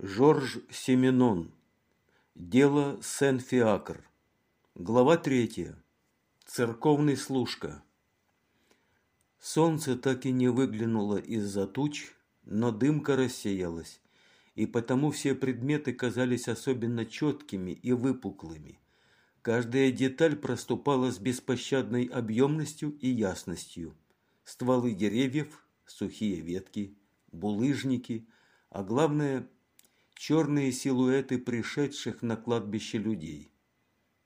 Жорж Семенон. Дело Сен-Фиакр. Глава третья. Церковный служка. Солнце так и не выглянуло из-за туч, но дымка рассеялась, и потому все предметы казались особенно четкими и выпуклыми. Каждая деталь проступала с беспощадной объемностью и ясностью. Стволы деревьев, сухие ветки, булыжники, а главное – черные силуэты пришедших на кладбище людей.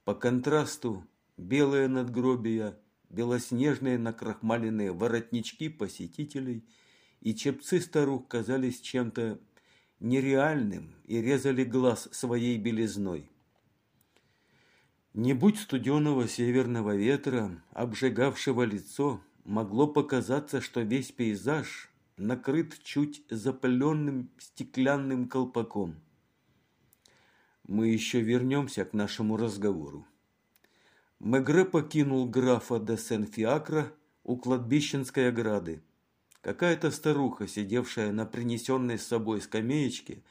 По контрасту белые надгробия, белоснежные накрахмаленные воротнички посетителей и чепцы старух казались чем-то нереальным и резали глаз своей белизной. Не будь студеного северного ветра, обжигавшего лицо, могло показаться, что весь пейзаж накрыт чуть запыленным стеклянным колпаком. Мы еще вернемся к нашему разговору. Мегре покинул графа де Сен-Фиакра у кладбищенской ограды. Какая-то старуха, сидевшая на принесенной с собой скамеечке,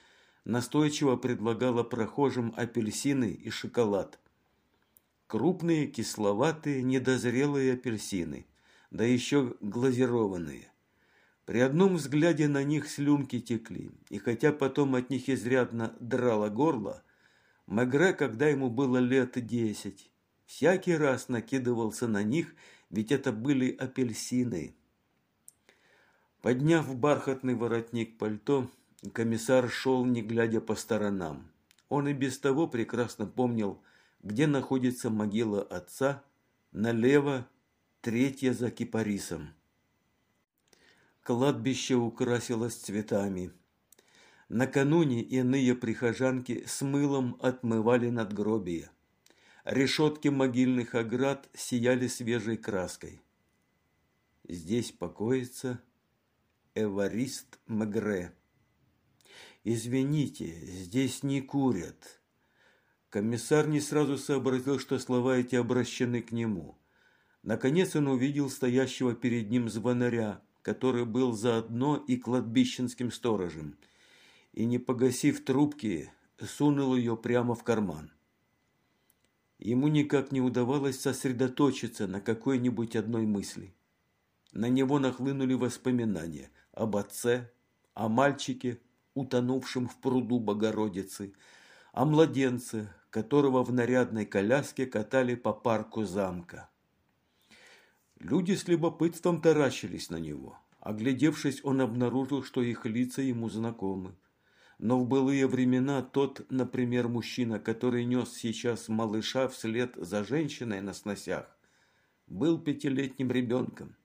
настойчиво предлагала прохожим апельсины и шоколад. Крупные, кисловатые, недозрелые апельсины, да еще глазированные. При одном взгляде на них слюнки текли, и хотя потом от них изрядно драло горло, Мегре, когда ему было лет десять, всякий раз накидывался на них, ведь это были апельсины. Подняв бархатный воротник пальто, комиссар шел, не глядя по сторонам. Он и без того прекрасно помнил, где находится могила отца, налево, третья за кипарисом. Кладбище украсилось цветами. Накануне иные прихожанки с мылом отмывали надгробия. Решетки могильных оград сияли свежей краской. Здесь покоится Эварист Мегре. «Извините, здесь не курят». Комиссар не сразу сообразил, что слова эти обращены к нему. Наконец он увидел стоящего перед ним звонаря, который был заодно и кладбищенским сторожем, и, не погасив трубки, сунул ее прямо в карман. Ему никак не удавалось сосредоточиться на какой-нибудь одной мысли. На него нахлынули воспоминания об отце, о мальчике, утонувшем в пруду Богородицы, о младенце, которого в нарядной коляске катали по парку замка. Люди с любопытством таращились на него. Оглядевшись, он обнаружил, что их лица ему знакомы. Но в былые времена тот, например, мужчина, который нес сейчас малыша вслед за женщиной на сносях, был пятилетним ребенком.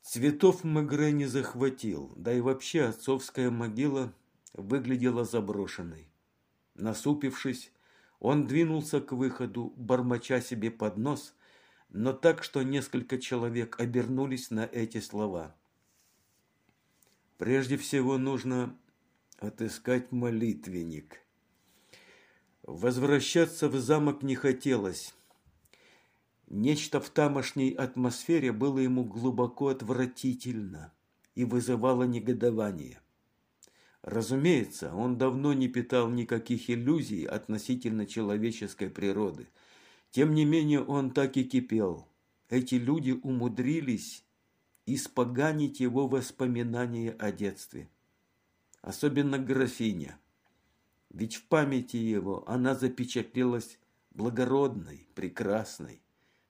Цветов Мегре не захватил, да и вообще отцовская могила выглядела заброшенной. Насупившись, он двинулся к выходу, бормоча себе под нос – но так, что несколько человек обернулись на эти слова. Прежде всего нужно отыскать молитвенник. Возвращаться в замок не хотелось. Нечто в тамошней атмосфере было ему глубоко отвратительно и вызывало негодование. Разумеется, он давно не питал никаких иллюзий относительно человеческой природы – тем не менее он так и кипел. Эти люди умудрились испоганить его воспоминания о детстве. Особенно графиня. Ведь в памяти его она запечатлелась благородной, прекрасной,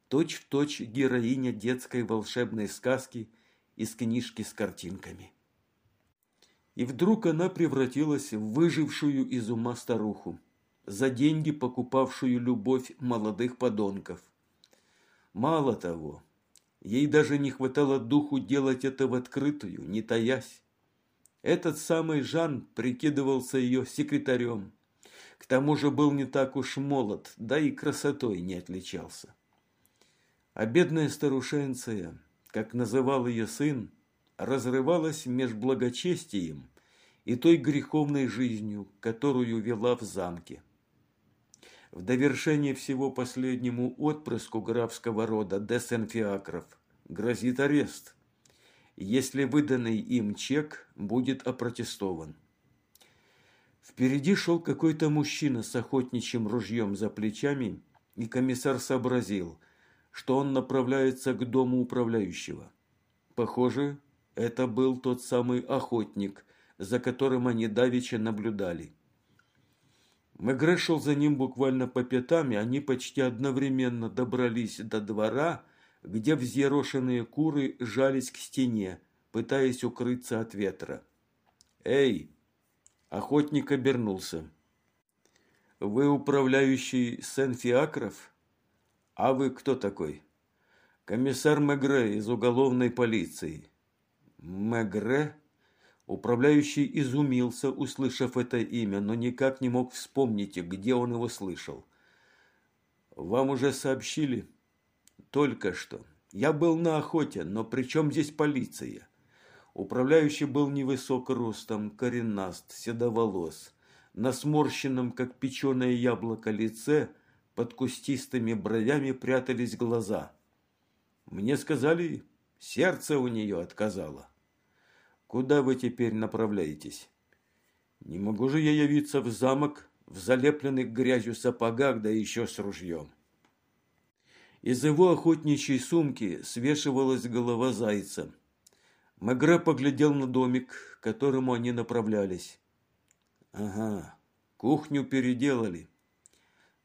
точь-в-точь точь героиня детской волшебной сказки из книжки с картинками. И вдруг она превратилась в выжившую из ума старуху за деньги покупавшую любовь молодых подонков. Мало того, ей даже не хватало духу делать это в открытую, не таясь. Этот самый Жан прикидывался ее секретарем. К тому же был не так уж молод, да и красотой не отличался. А бедная старушенция, как называл ее сын, разрывалась меж благочестием и той греховной жизнью, которую вела в замке. В довершение всего последнему отпрыску графского рода Десенфиакров грозит арест, если выданный им чек будет опротестован. Впереди шел какой-то мужчина с охотничьим ружьем за плечами, и комиссар сообразил, что он направляется к дому управляющего. Похоже, это был тот самый охотник, за которым они давеча наблюдали. Мегре шел за ним буквально по пятам, и они почти одновременно добрались до двора, где взъерошенные куры жались к стене, пытаясь укрыться от ветра. «Эй!» Охотник обернулся. «Вы управляющий Сен-Фиакров? А вы кто такой?» «Комиссар Мегре из уголовной полиции». «Мегре?» Управляющий изумился, услышав это имя, но никак не мог вспомнить, где он его слышал. «Вам уже сообщили?» «Только что. Я был на охоте, но при чем здесь полиция?» Управляющий был невысок ростом, коренаст, седоволос. На сморщенном, как печеное яблоко, лице под кустистыми бровями прятались глаза. Мне сказали, сердце у нее отказало. Куда вы теперь направляетесь? Не могу же я явиться в замок в залепленных грязью сапогах, да еще с ружьем. Из его охотничьей сумки свешивалась голова зайца. Мегре поглядел на домик, к которому они направлялись. Ага, кухню переделали.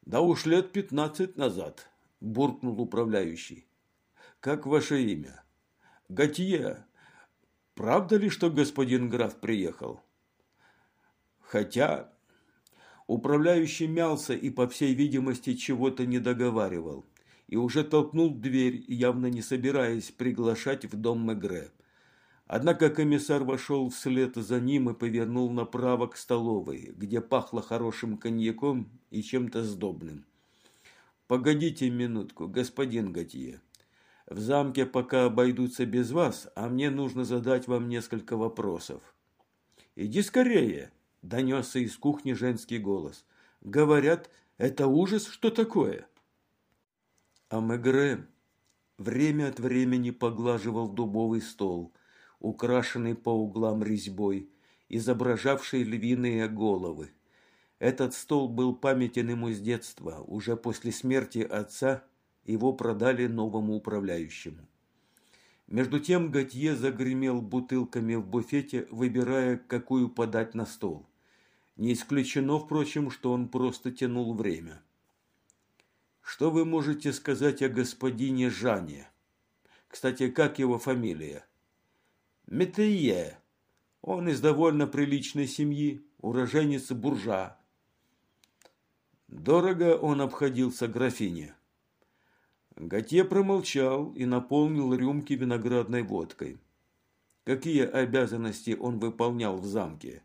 Да уж лет пятнадцать назад, буркнул управляющий. Как ваше имя? Готье. Правда ли, что господин граф приехал? Хотя управляющий мялся и, по всей видимости, чего-то не договаривал и уже толкнул дверь, явно не собираясь приглашать в дом Мегре. Однако комиссар вошел вслед за ним и повернул направо к столовой, где пахло хорошим коньяком и чем-то сдобным. «Погодите минутку, господин Готье. В замке пока обойдутся без вас, а мне нужно задать вам несколько вопросов. Иди скорее, донесся из кухни женский голос. Говорят, это ужас, что такое? А Мегре время от времени поглаживал дубовый стол, украшенный по углам резьбой, изображавший львиные головы. Этот стол был памятен ему с детства, уже после смерти отца его продали новому управляющему. Между тем Готье загремел бутылками в буфете, выбирая, какую подать на стол. Не исключено, впрочем, что он просто тянул время. Что вы можете сказать о господине Жане? Кстати, как его фамилия? Метее. Он из довольно приличной семьи, уроженец буржа. Дорого он обходился графине. Готье промолчал и наполнил рюмки виноградной водкой. Какие обязанности он выполнял в замке?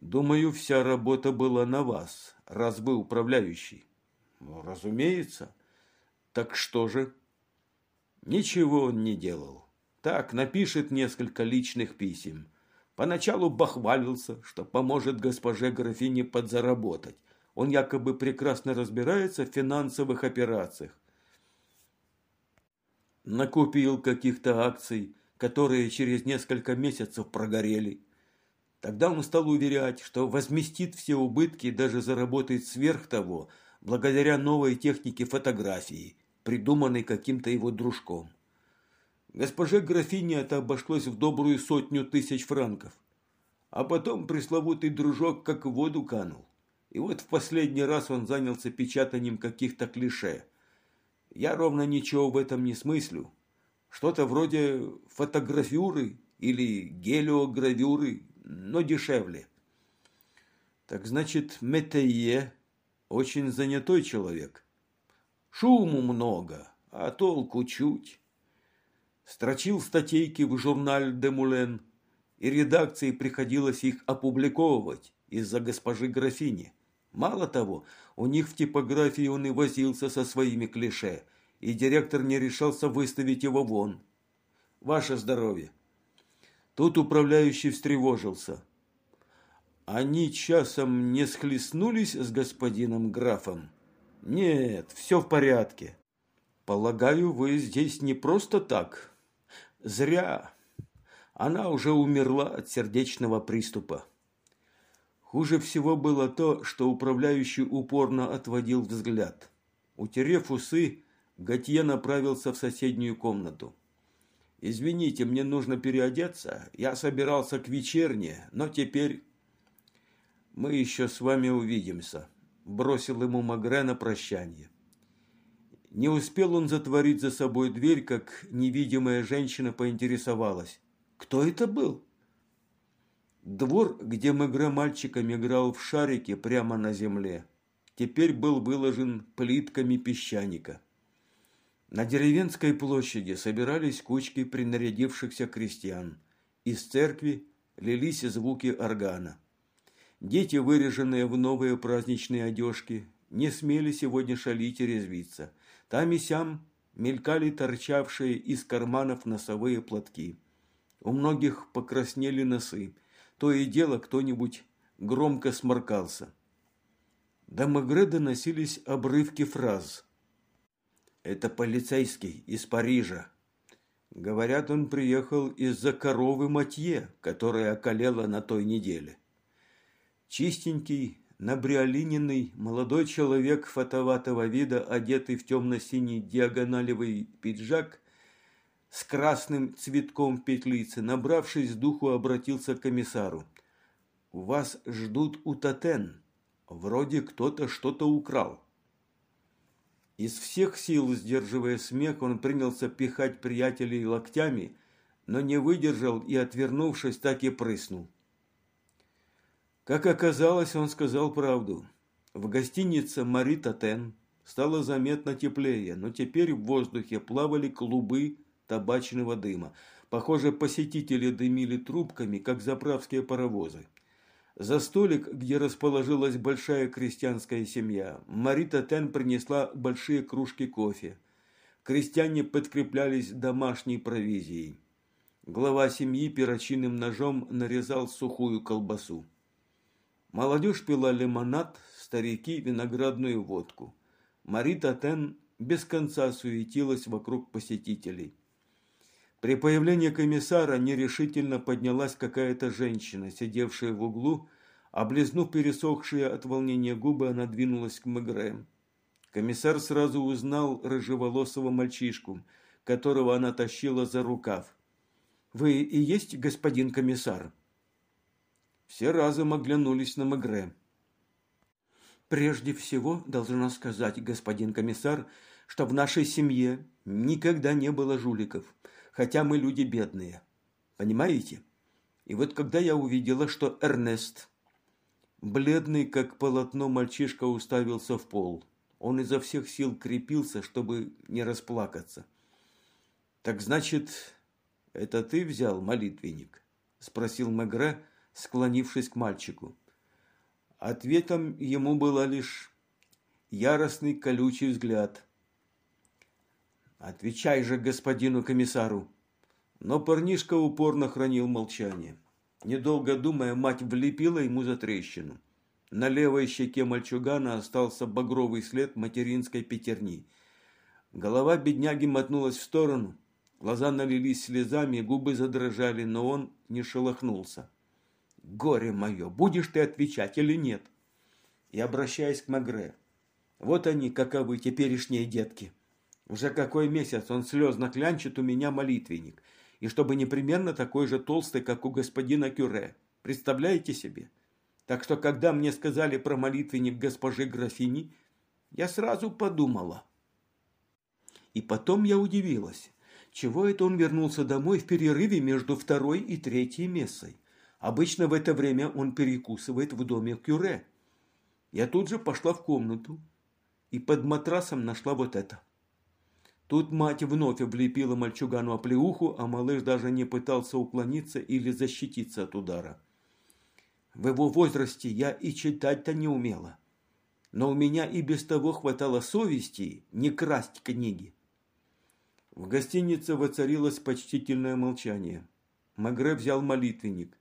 Думаю, вся работа была на вас, раз вы управляющий. Ну, разумеется. Так что же? Ничего он не делал. Так, напишет несколько личных писем. Поначалу бахвалился, что поможет госпоже графине подзаработать. Он якобы прекрасно разбирается в финансовых операциях накупил каких-то акций, которые через несколько месяцев прогорели. Тогда он стал уверять, что возместит все убытки и даже заработает сверх того, благодаря новой технике фотографии, придуманной каким-то его дружком. Госпоже графине это обошлось в добрую сотню тысяч франков. А потом пресловутый дружок как в воду канул. И вот в последний раз он занялся печатанием каких-то клише – я ровно ничего в этом не смыслю. Что-то вроде фотографюры или гелиогравюры, но дешевле. Так значит, Метее очень занятой человек. Шуму много, а толку чуть. Строчил статейки в журналь «Де Мулен», и редакции приходилось их опубликовывать из-за госпожи графини. Мало того, у них в типографии он и возился со своими клише, и директор не решался выставить его вон. Ваше здоровье. Тут управляющий встревожился. Они часом не схлестнулись с господином графом? Нет, все в порядке. Полагаю, вы здесь не просто так. Зря. Она уже умерла от сердечного приступа. Хуже всего было то, что управляющий упорно отводил взгляд. Утерев усы, Готье направился в соседнюю комнату. «Извините, мне нужно переодеться. Я собирался к вечерне, но теперь...» «Мы еще с вами увидимся», – бросил ему Магре на прощание. Не успел он затворить за собой дверь, как невидимая женщина поинтересовалась. «Кто это был?» Двор, где Мегре мальчиком играл в шарике прямо на земле, теперь был выложен плитками песчаника. На деревенской площади собирались кучки принарядившихся крестьян. Из церкви лились звуки органа. Дети, выреженные в новые праздничные одежки, не смели сегодня шалить и резвиться. Там и сям мелькали торчавшие из карманов носовые платки. У многих покраснели носы, то и дело кто-нибудь громко сморкался. До Магре доносились обрывки фраз. «Это полицейский из Парижа». Говорят, он приехал из-за коровы Матье, которая околела на той неделе. Чистенький, набриолиненный молодой человек фотоватого вида, одетый в темно-синий диагоналевый пиджак, с красным цветком петлицы, набравшись духу, обратился к комиссару. «Вас ждут у Татен. Вроде кто-то что-то украл». Из всех сил, сдерживая смех, он принялся пихать приятелей локтями, но не выдержал и, отвернувшись, так и прыснул. Как оказалось, он сказал правду. В гостинице «Мари Татен» стало заметно теплее, но теперь в воздухе плавали клубы табачного дыма. Похоже, посетители дымили трубками, как заправские паровозы. За столик, где расположилась большая крестьянская семья, Марита Тен принесла большие кружки кофе. Крестьяне подкреплялись домашней провизией. Глава семьи перочинным ножом нарезал сухую колбасу. Молодежь пила лимонад, старики – виноградную водку. Марита Тен без конца суетилась вокруг посетителей. При появлении комиссара нерешительно поднялась какая-то женщина, сидевшая в углу, облизнув пересохшие от волнения губы, она двинулась к Мегре. Комиссар сразу узнал рыжеволосого мальчишку, которого она тащила за рукав. «Вы и есть господин комиссар?» Все разом оглянулись на Мегре. «Прежде всего, должна сказать, господин комиссар, что в нашей семье никогда не было жуликов хотя мы люди бедные. Понимаете? И вот когда я увидела, что Эрнест, бледный как полотно мальчишка, уставился в пол, он изо всех сил крепился, чтобы не расплакаться. «Так значит, это ты взял молитвенник?» – спросил Мегре, склонившись к мальчику. Ответом ему была лишь яростный колючий взгляд, Отвечай же господину комиссару. Но парнишка упорно хранил молчание. Недолго думая, мать влепила ему за трещину. На левой щеке мальчугана остался багровый след материнской пятерни. Голова бедняги мотнулась в сторону. Глаза налились слезами, губы задрожали, но он не шелохнулся. «Горе мое, будешь ты отвечать или нет?» И обращаясь к Магре. «Вот они, каковы теперешние детки». Уже какой месяц он слезно клянчит у меня молитвенник. И чтобы непременно такой же толстый, как у господина Кюре. Представляете себе? Так что, когда мне сказали про молитвенник госпожи графини, я сразу подумала. И потом я удивилась, чего это он вернулся домой в перерыве между второй и третьей мессой. Обычно в это время он перекусывает в доме Кюре. Я тут же пошла в комнату и под матрасом нашла вот это. Тут мать вновь облепила мальчугану оплеуху, а малыш даже не пытался уклониться или защититься от удара. В его возрасте я и читать-то не умела. Но у меня и без того хватало совести не красть книги. В гостинице воцарилось почтительное молчание. Магре взял молитвенник.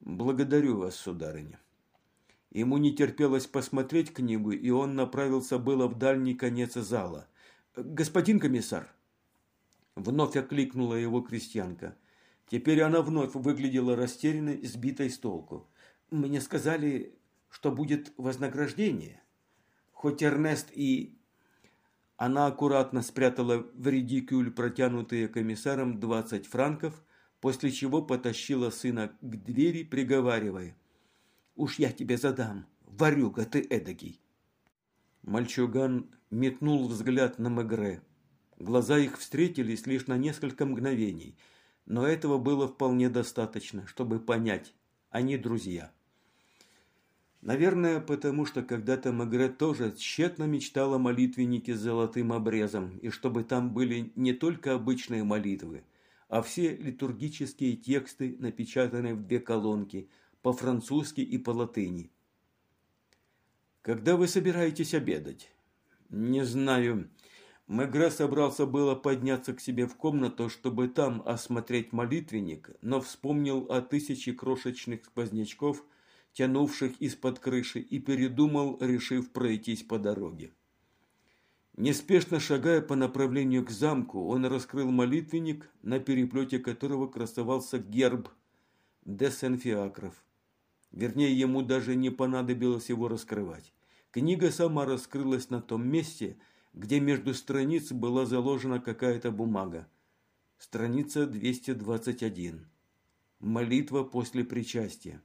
«Благодарю вас, сударыня». Ему не терпелось посмотреть книгу, и он направился было в дальний конец зала – господин комиссар!» Вновь окликнула его крестьянка. Теперь она вновь выглядела растерянной, сбитой с толку. «Мне сказали, что будет вознаграждение. Хоть Эрнест и... Она аккуратно спрятала в редикюль протянутые комиссаром 20 франков, после чего потащила сына к двери, приговаривая. «Уж я тебе задам, варюга ты эдакий!» Мальчуган метнул взгляд на Мегре. Глаза их встретились лишь на несколько мгновений, но этого было вполне достаточно, чтобы понять, они друзья. Наверное, потому что когда-то Мегре тоже тщетно мечтала о молитвеннике с золотым обрезом, и чтобы там были не только обычные молитвы, а все литургические тексты, напечатанные в две колонки, по-французски и по-латыни. «Когда вы собираетесь обедать?» «Не знаю. Мегре собрался было подняться к себе в комнату, чтобы там осмотреть молитвенник, но вспомнил о тысяче крошечных сквознячков, тянувших из-под крыши, и передумал, решив пройтись по дороге. Неспешно шагая по направлению к замку, он раскрыл молитвенник, на переплете которого красовался герб де Сен-Фиакров. Вернее, ему даже не понадобилось его раскрывать. Книга сама раскрылась на том месте, где между страниц была заложена какая-то бумага. Страница 221. Молитва после причастия.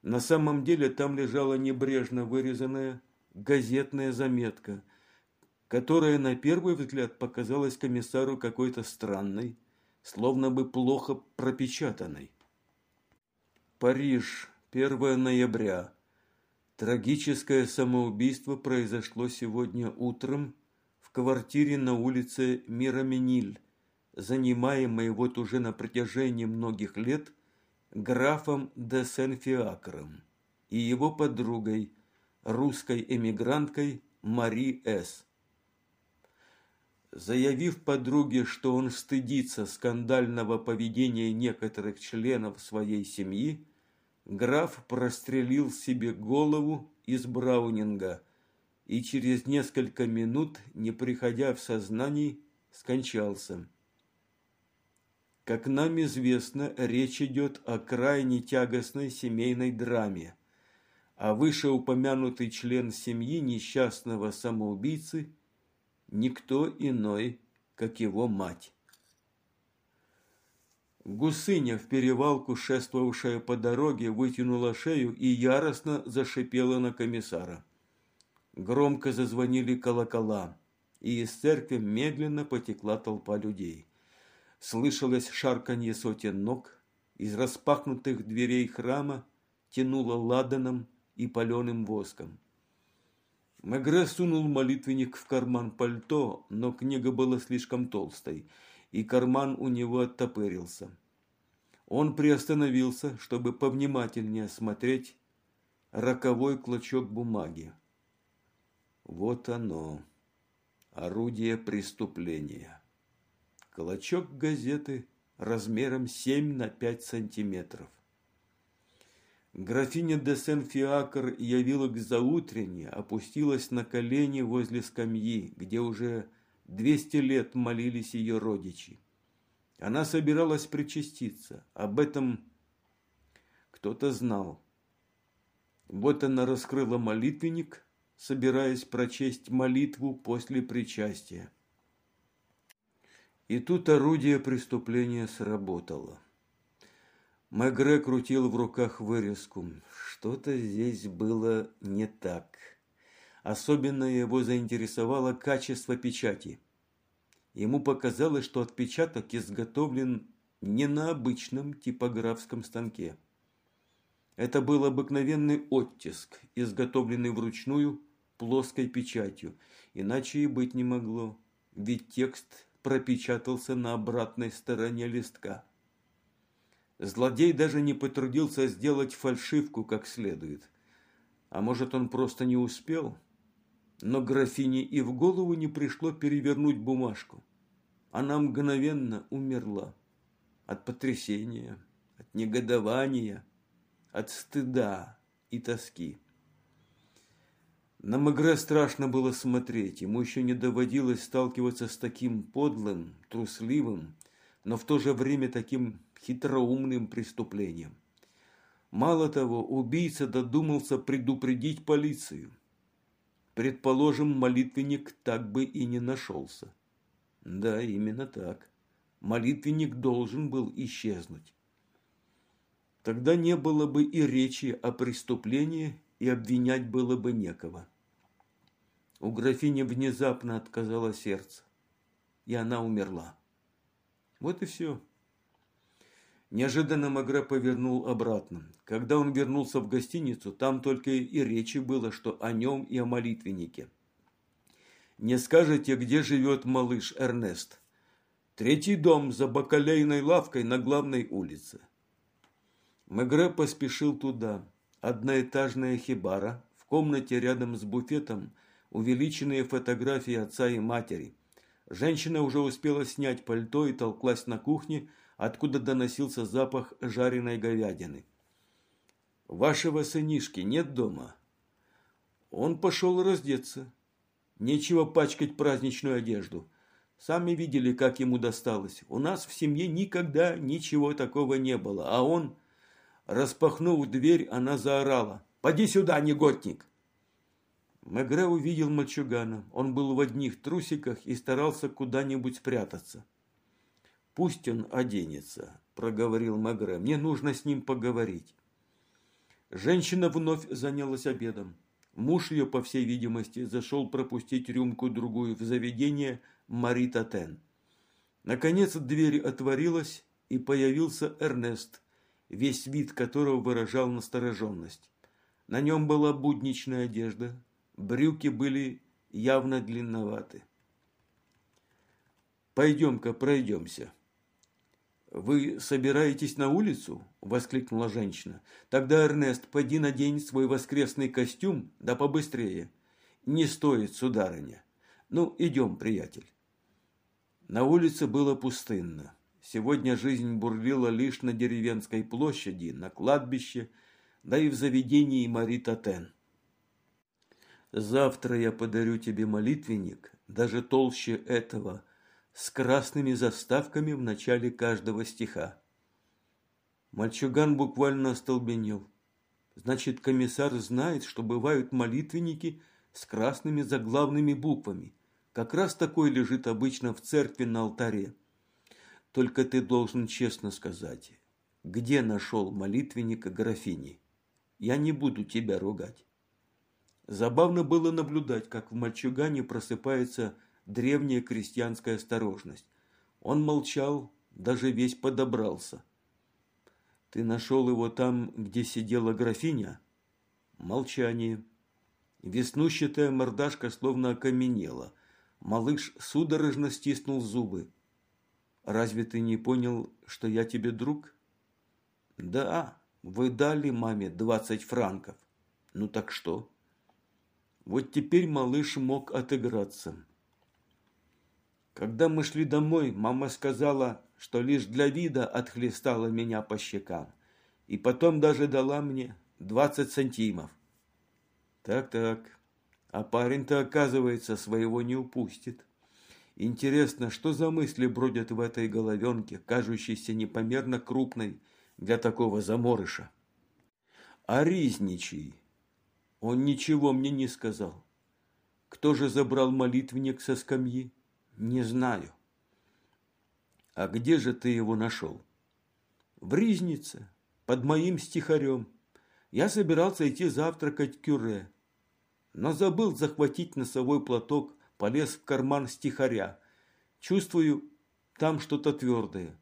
На самом деле там лежала небрежно вырезанная газетная заметка, которая на первый взгляд показалась комиссару какой-то странной, словно бы плохо пропечатанной. Париж, 1 ноября. Трагическое самоубийство произошло сегодня утром в квартире на улице Мираминиль, занимаемой вот уже на протяжении многих лет графом де Сен-Фиакром и его подругой, русской эмигранткой Мари С. Заявив подруге, что он стыдится скандального поведения некоторых членов своей семьи, граф прострелил себе голову из Браунинга и через несколько минут, не приходя в сознание, скончался. Как нам известно, речь идет о крайне тягостной семейной драме, а вышеупомянутый член семьи несчастного самоубийцы – никто иной, как его мать. Гусыня в перевалку, шествовавшая по дороге, вытянула шею и яростно зашипела на комиссара. Громко зазвонили колокола, и из церкви медленно потекла толпа людей. Слышалось шарканье сотен ног, из распахнутых дверей храма тянуло ладаном и паленым воском. Мегре сунул молитвенник в карман пальто, но книга была слишком толстой – и карман у него оттопырился. Он приостановился, чтобы повнимательнее осмотреть роковой клочок бумаги. Вот оно, орудие преступления. Клочок газеты размером 7 на 5 сантиметров. Графиня де Сен-Фиакр явила к заутренне, опустилась на колени возле скамьи, где уже Двести лет молились ее родичи. Она собиралась причаститься. Об этом кто-то знал. Вот она раскрыла молитвенник, собираясь прочесть молитву после причастия. И тут орудие преступления сработало. Мегре крутил в руках вырезку. Что-то здесь было не так. Особенно его заинтересовало качество печати. Ему показалось, что отпечаток изготовлен не на обычном типографском станке. Это был обыкновенный оттиск, изготовленный вручную плоской печатью, иначе и быть не могло, ведь текст пропечатался на обратной стороне листка. Злодей даже не потрудился сделать фальшивку как следует. А может, он просто не успел? Но графине и в голову не пришло перевернуть бумажку. Она мгновенно умерла от потрясения, от негодования, от стыда и тоски. На Магре страшно было смотреть, ему еще не доводилось сталкиваться с таким подлым, трусливым, но в то же время таким хитроумным преступлением. Мало того, убийца додумался предупредить полицию. Предположим, молитвенник так бы и не нашелся. Да, именно так. Молитвенник должен был исчезнуть. Тогда не было бы и речи о преступлении, и обвинять было бы некого. У графини внезапно отказало сердце, и она умерла. Вот и все. Неожиданно Магре повернул обратно. Когда он вернулся в гостиницу, там только и речи было, что о нем и о молитвеннике. «Не скажете, где живет малыш Эрнест?» «Третий дом за бакалейной лавкой на главной улице». Мегре поспешил туда. Одноэтажная хибара, в комнате рядом с буфетом увеличенные фотографии отца и матери. Женщина уже успела снять пальто и толклась на кухне, откуда доносился запах жареной говядины. «Вашего сынишки нет дома?» Он пошел раздеться. Нечего пачкать праздничную одежду. Сами видели, как ему досталось. У нас в семье никогда ничего такого не было. А он, распахнув дверь, она заорала. «Поди сюда, негодник!» Мегре увидел мальчугана. Он был в одних трусиках и старался куда-нибудь спрятаться. «Пусть он оденется», – проговорил Мегре. «Мне нужно с ним поговорить». Женщина вновь занялась обедом. Муж ее, по всей видимости, зашел пропустить рюмку-другую в заведение Мари Татен. Наконец дверь отворилась, и появился Эрнест, весь вид которого выражал настороженность. На нем была будничная одежда, брюки были явно длинноваты. «Пойдем-ка пройдемся», «Вы собираетесь на улицу?» – воскликнула женщина. «Тогда, Эрнест, пойди надень свой воскресный костюм, да побыстрее. Не стоит, сударыня. Ну, идем, приятель». На улице было пустынно. Сегодня жизнь бурлила лишь на деревенской площади, на кладбище, да и в заведении Мари Татен. «Завтра я подарю тебе молитвенник, даже толще этого», с красными заставками в начале каждого стиха. Мальчуган буквально остолбенел. Значит, комиссар знает, что бывают молитвенники с красными заглавными буквами. Как раз такой лежит обычно в церкви на алтаре. Только ты должен честно сказать, где нашел молитвенника графини. Я не буду тебя ругать. Забавно было наблюдать, как в мальчугане просыпается древняя крестьянская осторожность. Он молчал, даже весь подобрался. «Ты нашел его там, где сидела графиня?» Молчание. Веснущатая мордашка словно окаменела. Малыш судорожно стиснул зубы. «Разве ты не понял, что я тебе друг?» «Да, вы дали маме двадцать франков. Ну так что?» Вот теперь малыш мог отыграться. Когда мы шли домой, мама сказала, что лишь для вида отхлестала меня по щекам. И потом даже дала мне двадцать сантимов. Так-так, а парень-то, оказывается, своего не упустит. Интересно, что за мысли бродят в этой головенке, кажущейся непомерно крупной для такого заморыша? А Ризничий. Он ничего мне не сказал. Кто же забрал молитвенник со скамьи? Не знаю. А где же ты его нашел? В Ризнице, под моим стихарем. Я собирался идти завтракать кюре, но забыл захватить носовой платок, полез в карман стихаря. Чувствую, там что-то твердое.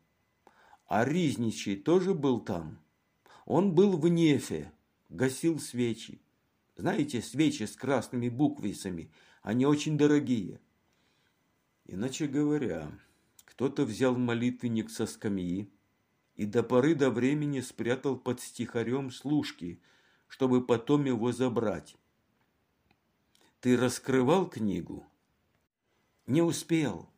А Ризничий тоже был там. Он был в нефе, гасил свечи. Знаете, свечи с красными буквицами, они очень дорогие. Иначе говоря, кто-то взял молитвенник со скамьи и до поры до времени спрятал под стихарем служки, чтобы потом его забрать. Ты раскрывал книгу? Не успел.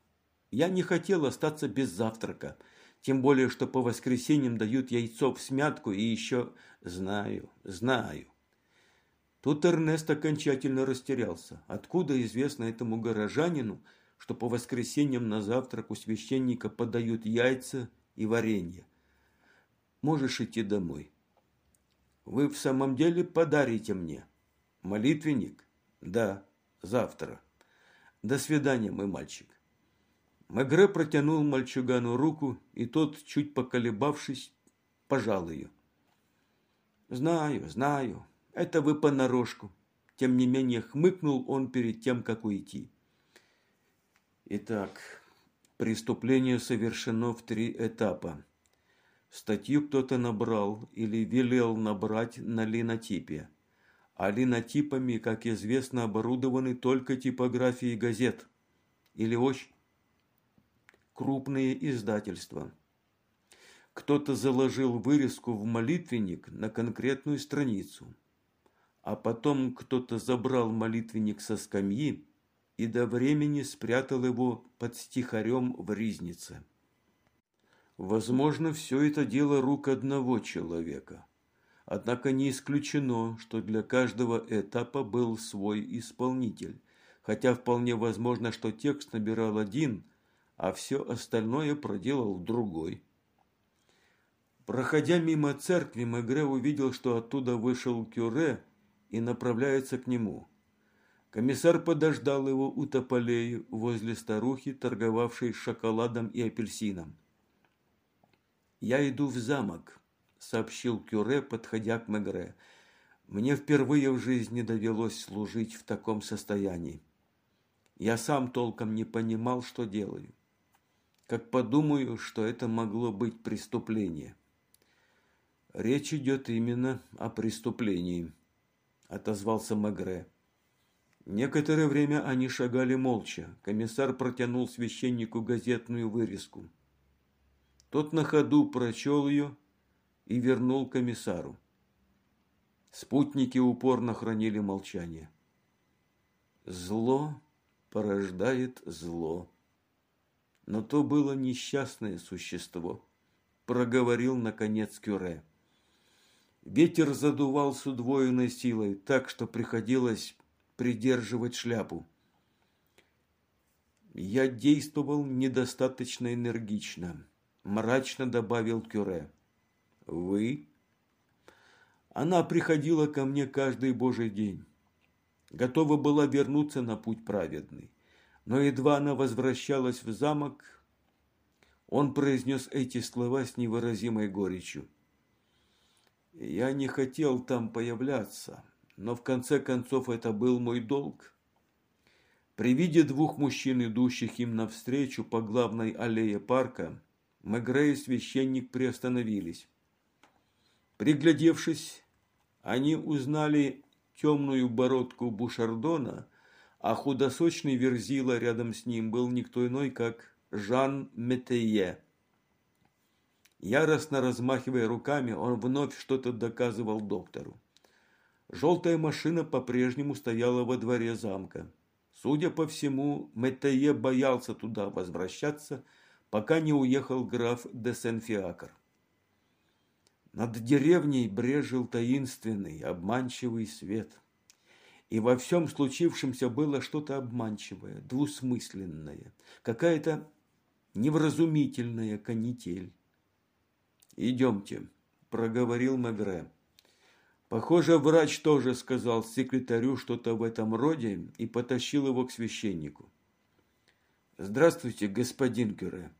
Я не хотел остаться без завтрака, тем более, что по воскресеньям дают яйцо в смятку и еще... Знаю, знаю. Тут Эрнест окончательно растерялся. Откуда известно этому горожанину, что по воскресеньям на завтрак у священника подают яйца и варенье. Можешь идти домой. Вы в самом деле подарите мне? Молитвенник? Да, завтра. До свидания, мой мальчик. Мегре протянул мальчугану руку, и тот, чуть поколебавшись, пожал ее. «Знаю, знаю, это вы понарошку». Тем не менее хмыкнул он перед тем, как уйти. Итак, преступление совершено в три этапа. Статью кто-то набрал или велел набрать на линотипе. А линотипами, как известно, оборудованы только типографии газет или очень крупные издательства. Кто-то заложил вырезку в молитвенник на конкретную страницу, а потом кто-то забрал молитвенник со скамьи и до времени спрятал его под стихарем в ризнице. Возможно, все это дело рук одного человека. Однако не исключено, что для каждого этапа был свой исполнитель, хотя вполне возможно, что текст набирал один, а все остальное проделал другой. Проходя мимо церкви, Мегре увидел, что оттуда вышел Кюре и направляется к нему. Комиссар подождал его у тополей возле старухи, торговавшей шоколадом и апельсином. «Я иду в замок», – сообщил Кюре, подходя к Мегре. «Мне впервые в жизни довелось служить в таком состоянии. Я сам толком не понимал, что делаю. Как подумаю, что это могло быть преступление». «Речь идет именно о преступлении», – отозвался Мегре. Некоторое время они шагали молча. Комиссар протянул священнику газетную вырезку. Тот на ходу прочел ее и вернул комиссару. Спутники упорно хранили молчание. Зло порождает зло. Но то было несчастное существо, проговорил наконец Кюре. Ветер задувал с удвоенной силой, так что приходилось придерживать шляпу. Я действовал недостаточно энергично мрачно добавил Кюре. Вы? Она приходила ко мне каждый божий день. Готова была вернуться на путь праведный. Но едва она возвращалась в замок, он произнес эти слова с невыразимой горечью. Я не хотел там появляться, но в конце концов это был мой долг. При виде двух мужчин, идущих им навстречу по главной аллее парка, Мегре и священник приостановились. Приглядевшись, они узнали темную бородку Бушардона, а худосочный верзила рядом с ним был никто иной, как Жан Метее. Яростно размахивая руками, он вновь что-то доказывал доктору. Желтая машина по-прежнему стояла во дворе замка. Судя по всему, Метее боялся туда возвращаться – пока не уехал граф де Сен-Фиакр. Над деревней брежил таинственный, обманчивый свет. И во всем случившемся было что-то обманчивое, двусмысленное, какая-то невразумительная канитель. «Идемте», – проговорил Мегре. Похоже, врач тоже сказал секретарю что-то в этом роде и потащил его к священнику. Здравствуйте, господин Кюре.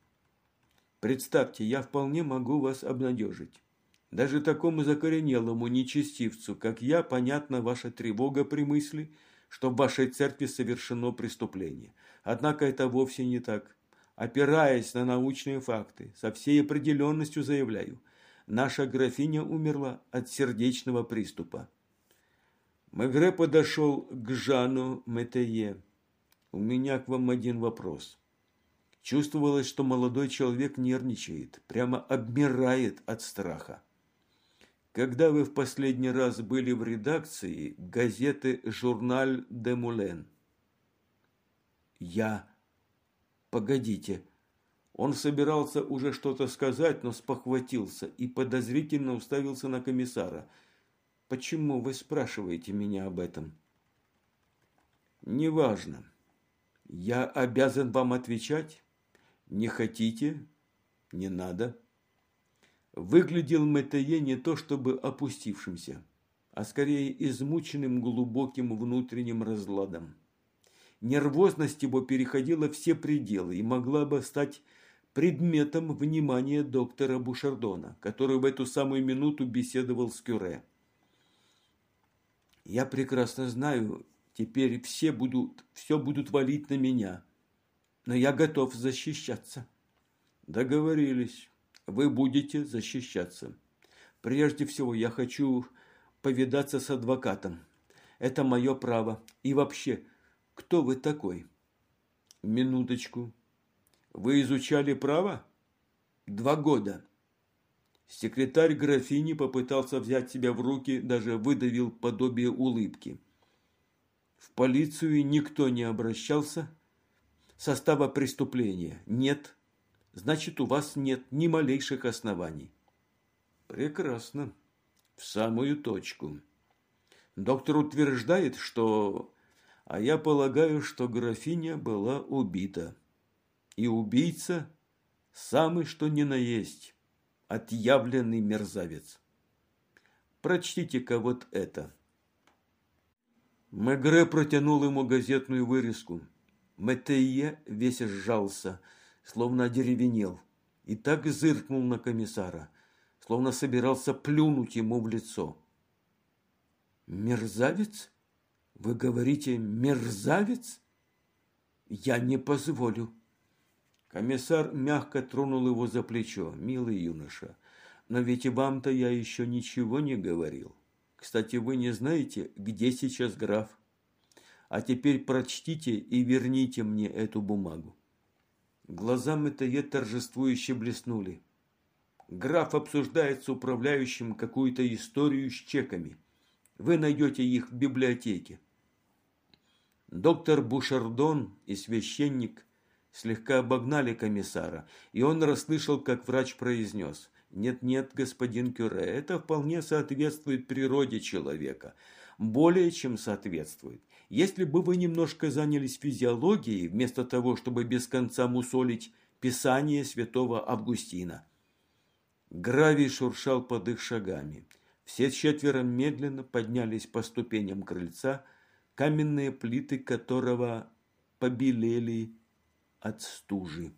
Представьте, я вполне могу вас обнадежить. Даже такому закоренелому нечестивцу, как я, понятна ваша тревога при мысли, что в вашей церкви совершено преступление. Однако это вовсе не так. Опираясь на научные факты, со всей определенностью заявляю, наша графиня умерла от сердечного приступа. Мегре подошел к Жану Метее. У меня к вам один вопрос. Чувствовалось, что молодой человек нервничает, прямо обмирает от страха. Когда вы в последний раз были в редакции газеты «Журналь де Мулен»? Я. Погодите. Он собирался уже что-то сказать, но спохватился и подозрительно уставился на комиссара. Почему вы спрашиваете меня об этом? Неважно. Я обязан вам отвечать? Не хотите? Не надо. Выглядел Метае не то чтобы опустившимся, а скорее измученным глубоким внутренним разладом. Нервозность его переходила все пределы и могла бы стать предметом внимания доктора Бушардона, который в эту самую минуту беседовал с Кюре. «Я прекрасно знаю, теперь все будут, все будут валить на меня, но я готов защищаться». «Договорились, вы будете защищаться. Прежде всего я хочу повидаться с адвокатом. Это мое право. И вообще, кто вы такой? Минуточку. Вы изучали право? Два года. Секретарь графини попытался взять себя в руки, даже выдавил подобие улыбки. В полицию никто не обращался. Состава преступления нет. Значит, у вас нет ни малейших оснований. Прекрасно. В самую точку. Доктор утверждает, что а я полагаю, что графиня была убита. И убийца самый что ни на есть, отъявленный мерзавец. Прочтите-ка вот это. Мегре протянул ему газетную вырезку. Метейе весь сжался, словно одеревенел, и так зыркнул на комиссара, словно собирался плюнуть ему в лицо. «Мерзавец?» Вы говорите «мерзавец»? Я не позволю. Комиссар мягко тронул его за плечо. Милый юноша, но ведь и вам-то я еще ничего не говорил. Кстати, вы не знаете, где сейчас граф? А теперь прочтите и верните мне эту бумагу. Глаза Метае торжествующе блеснули. Граф обсуждает с управляющим какую-то историю с чеками. Вы найдете их в библиотеке. Доктор Бушардон и священник слегка обогнали комиссара, и он расслышал, как врач произнес «Нет-нет, господин Кюре, это вполне соответствует природе человека, более чем соответствует. Если бы вы немножко занялись физиологией, вместо того, чтобы без конца мусолить Писание святого Августина». Гравий шуршал под их шагами. Все четверо медленно поднялись по ступеням крыльца – каменные плиты которого побелели от стужи.